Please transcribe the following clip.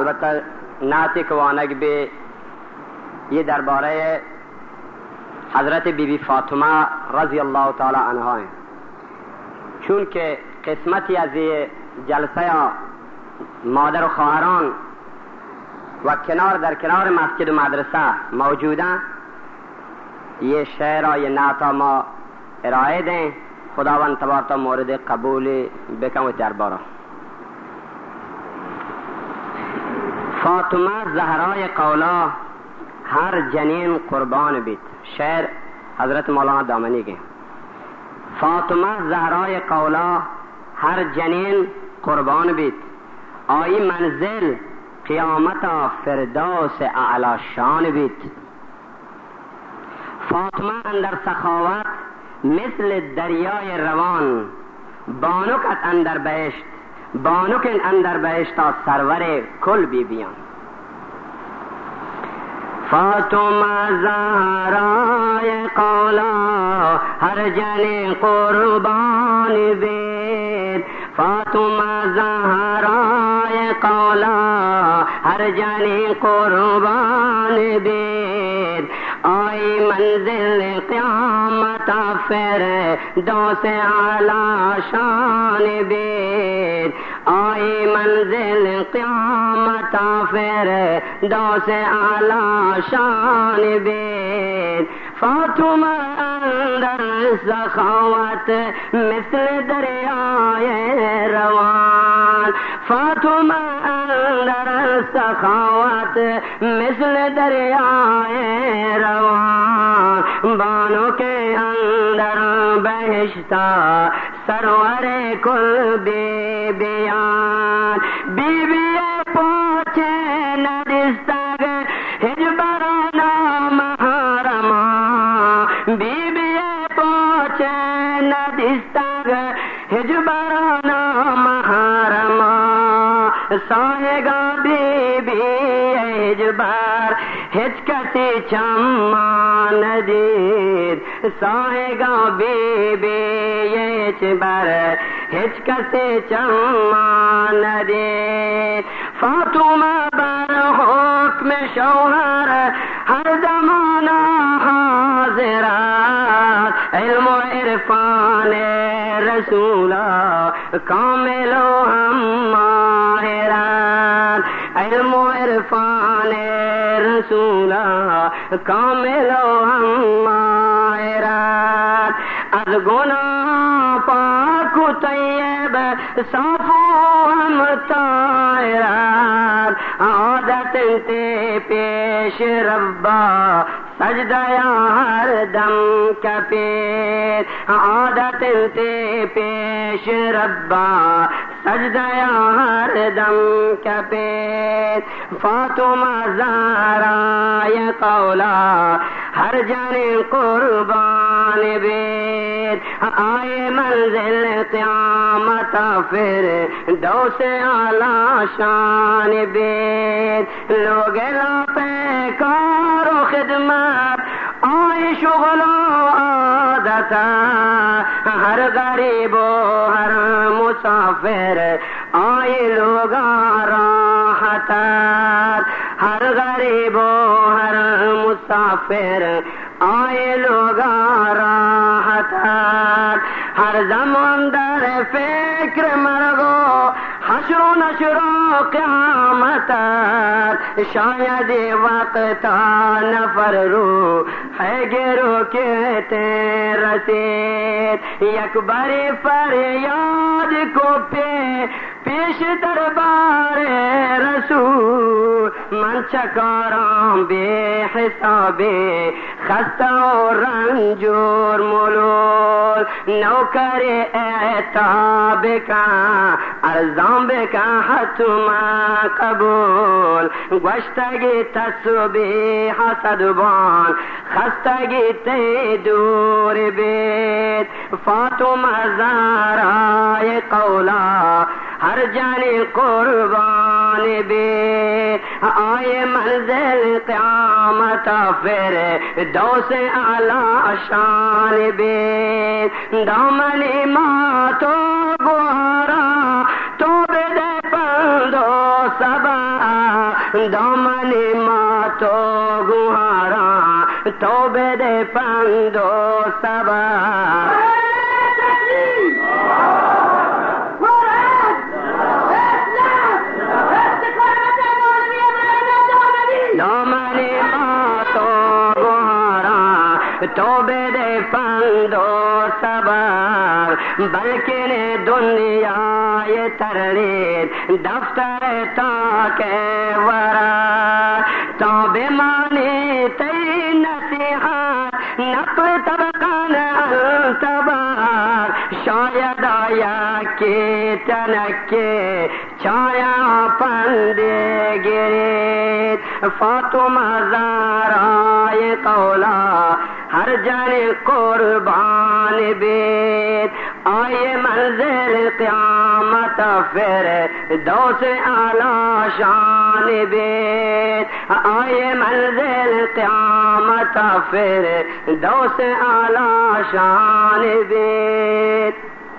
البته نعتی که وانگ به یہ درباره حضرت بی بی فاطمه رضی الله تعالی عنها چون که قسمتی از جلسه مادر و خواهران و کنار در کنار مسجد و مدرسه موجودن یہ شعر یہ نعتا ما ارائه دیں خداوند تبارتا مورد قبول بکن و دربارا فاطمه زهرای قولا هر جنین قربان بیت. شعر حضرت مولانا دامنی کے فاطمه زهرای قولا هر جنین قربان بیت. آئی منزل قیامت فردوس اعلی شان بیت. فاطمه اندر سخاوت مثل دریای روان بانوکت اندر بهشت. بانوکن اندر بهشت تا سرور کل بی بیان. فاطمه زهرای قولا هر جن قربان بید فاطمه زهرای قولا هر جن قربان بید آئی منزل قیامت پھر دو سے اعلی شان بید۔ آئی منزل قیامت پھر دو سے اعلی شان بید۔ فاطمہ اندر سخاوت، مثل دریائے روان۔ فاطمہ اندر سخاوت، مثل دریائے روان۔ بانوں کے بہشتا سرور کل بے بیان۔ بی بی پوچھے ندستہ ہجبرانا محرما۔ بی بی پوچھے ندستہ ہجبرانا محرما۔ ساہے گا بی بی ہجبار ہچکتی چمان دید ساہے گا بی بی ہجبار چمان دید فاطمہ بر حکم شوہر، ہر زمانہ حاضرات علم و عرفان رسولا کامل و ہم رسولا کامل و ہم از گناہ پاک طیب صاف ہم طائرات. عادت تے پیش ربا سجدیا ہر دم کپیر عادت تے پیش ربا سجدیا ہر دم کپیر فاطمہ زارا یا قولا ہر جن قربان بید آئے منزل قیامت پھر دو سے اعلی شان بید لوگ لا پہ کار و خدمت، آئے شغل و عادت ہر غریب و ہر مسافر، آئے لوگ راحت۔ ہر غریب و ہر مسافر، آئے لوگ راحت۔ ہر زمان قیامت شاید وقت نفر رو ہے گرو کے رسید یک باری فریاد کو پہ پیش دربار رسول۔ من چکارام بے حساب خستہ و رنجور ملول، نوکر اعتاب کا ارزام کا حتما قبول۔ گوشتگی تسبیح صدبان خستگی تی دور بیت۔ فاطمہ زارای قولا، ہر جانی قربان بے آئے منزل قیامت پھر دو سے اعلی شان بے دامنی ماں تو گوارا تو بے دے پندو سبا دامن ماں تو گہارا تو بے دے پندو سبا تو دے پندو سبر بلکہ دنیا یہ ترلی دفتر تاک ورا۔ تو بے مانی تئی نصیحت نپ طبقان تبار شاید آیا کے تنکے، چھایا پندے گرے فاطمہ زارائے قولا ہر جن قربان بیت۔ آئے منزل قیامت، پھر دو سے اعلی شان بیت۔ آئے منزل قیامت، پھر دو سے اعلی شان بیت۔